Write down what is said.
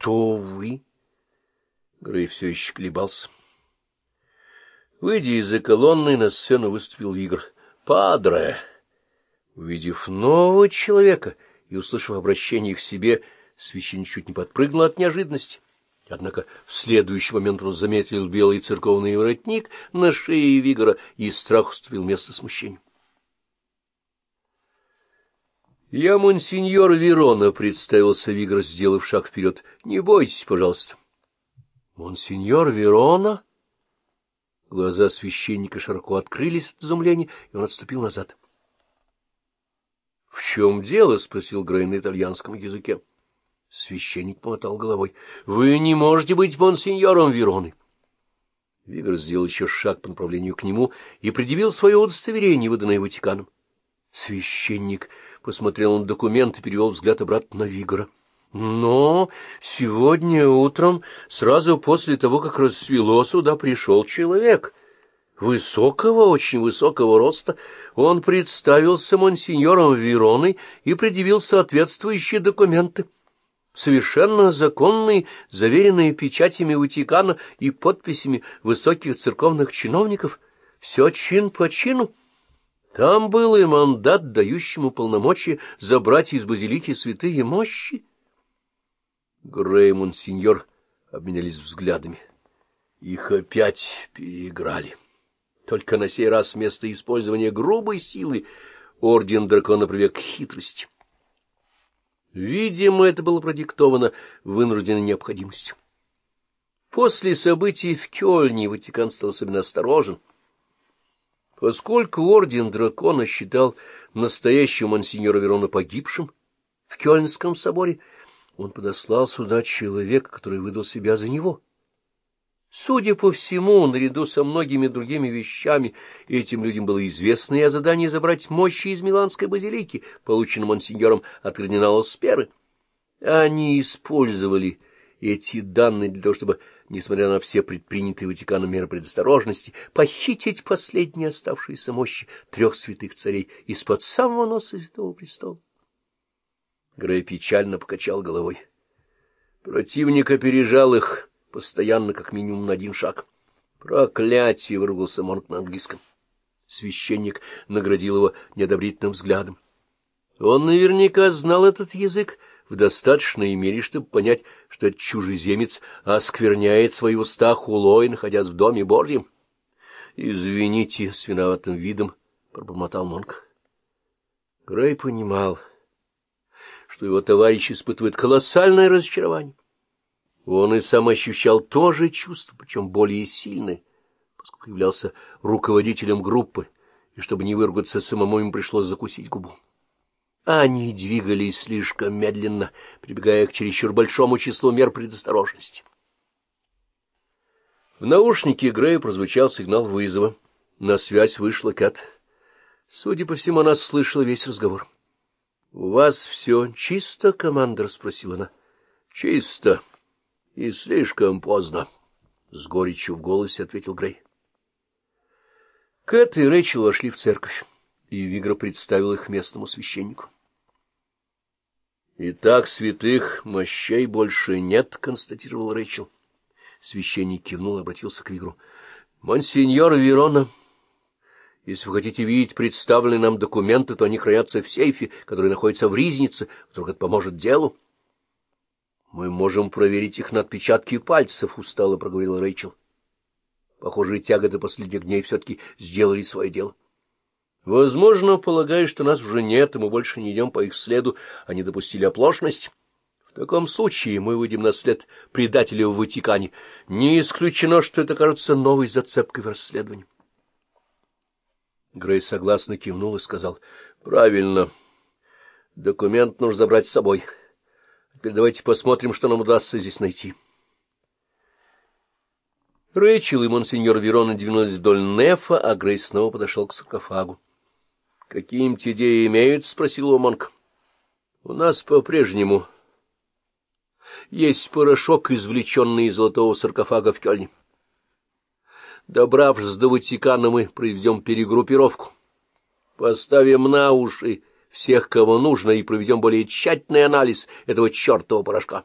Кто вы? Грей все еще колебался. Выйдя из-за колонны, на сцену выступил Игорь. «Падре!» Увидев нового человека и услышав обращение к себе, священник чуть не подпрыгнул от неожиданности. Однако в следующий момент он заметил белый церковный воротник на шее Вигора, и страх уступил место смущению. — Я монсеньор Верона, — представился Вигр, сделав шаг вперед. — Не бойтесь, пожалуйста. — Монсеньор Верона? Глаза священника широко открылись от изумления, и он отступил назад. — В чем дело? — спросил Грей на итальянском языке. Священник помотал головой. — Вы не можете быть монсеньором Вероны. Вигр сделал еще шаг по направлению к нему и предъявил свое удостоверение, выданное Ватиканом. Священник посмотрел на документ и перевел взгляд обратно на Вигора. — Но сегодня утром, сразу после того, как рассвело, сюда пришел человек. Высокого, очень высокого роста, он представился монсеньором Вероной и предъявил соответствующие документы совершенно законные, заверенные печатями Ватикана и подписями высоких церковных чиновников, все чин по чину. Там был и мандат, дающему полномочия забрать из базилики святые мощи. Грей и Монсеньор обменялись взглядами. Их опять переиграли. Только на сей раз вместо использования грубой силы орден дракона привек к хитрости. Видимо, это было продиктовано вынужденной необходимостью. После событий в Кёльне Ватикан стал особенно осторожен. Поскольку орден дракона считал настоящего монсеньора Верона погибшим в Кёльнском соборе, он подослал сюда человека, который выдал себя за него. Судя по всему, наряду со многими другими вещами, этим людям было известно и о задании забрать мощи из Миланской базилики, полученном монсеньором от кардинала Сперы. Они использовали эти данные для того, чтобы, несмотря на все предпринятые Ватиканом меры предосторожности, похитить последние оставшиеся мощи трех святых царей из-под самого носа Святого Престола. Грей печально покачал головой. Противник опережал их постоянно как минимум на один шаг. «Проклятие!» — выругался Монк на английском. Священник наградил его неодобрительным взглядом. Он наверняка знал этот язык в достаточной мере, чтобы понять, что этот чужеземец оскверняет свои уста хулой, находясь в доме Божьем. «Извините», — с виноватым видом пробормотал Монк. Грей понимал, что его товарищ испытывает колоссальное разочарование. Он и сам ощущал то же чувство, причем более сильное, поскольку являлся руководителем группы, и чтобы не выругаться самому, им пришлось закусить губу. Они двигались слишком медленно, прибегая к чересчур большому числу мер предосторожности. В наушнике Грея прозвучал сигнал вызова. На связь вышла Кэт. Судя по всему, она слышала весь разговор. — У вас все чисто, командор? — спросила она. — Чисто. И слишком поздно, — с горечью в голосе ответил Грей. Кэт и Рэйчел вошли в церковь, и Вигра представил их местному священнику. «Итак, святых мощей больше нет», — констатировал Рэйчел. Священник кивнул и обратился к Вигру. «Монсеньор Верона, если вы хотите видеть представленные нам документы, то они хранятся в сейфе, который находится в Ризнице. Вдруг это поможет делу?» — Мы можем проверить их на отпечатки пальцев, — устало проговорила Рэйчел. Похоже, тяга до последних дней все-таки сделали свое дело. Возможно, полагая, что нас уже нет, и мы больше не идем по их следу, они допустили оплошность. В таком случае мы выйдем на след предателя в Ватикане. Не исключено, что это кажется новой зацепкой в расследовании. Грей согласно кивнул и сказал, — Правильно. Документ нужно забрать с собой. — Теперь давайте посмотрим, что нам удастся здесь найти. Рэйчел и монсеньор Верона двинулись вдоль Нефа, а Грейс снова подошел к саркофагу. — Какие-нибудь идеи имеют? — спросил Монк. — У нас по-прежнему есть порошок, извлеченный из золотого саркофага в Кёльне. Добравшись до Ватикана, мы проведем перегруппировку. Поставим на уши всех, кого нужно, и проведем более тщательный анализ этого чертового порошка.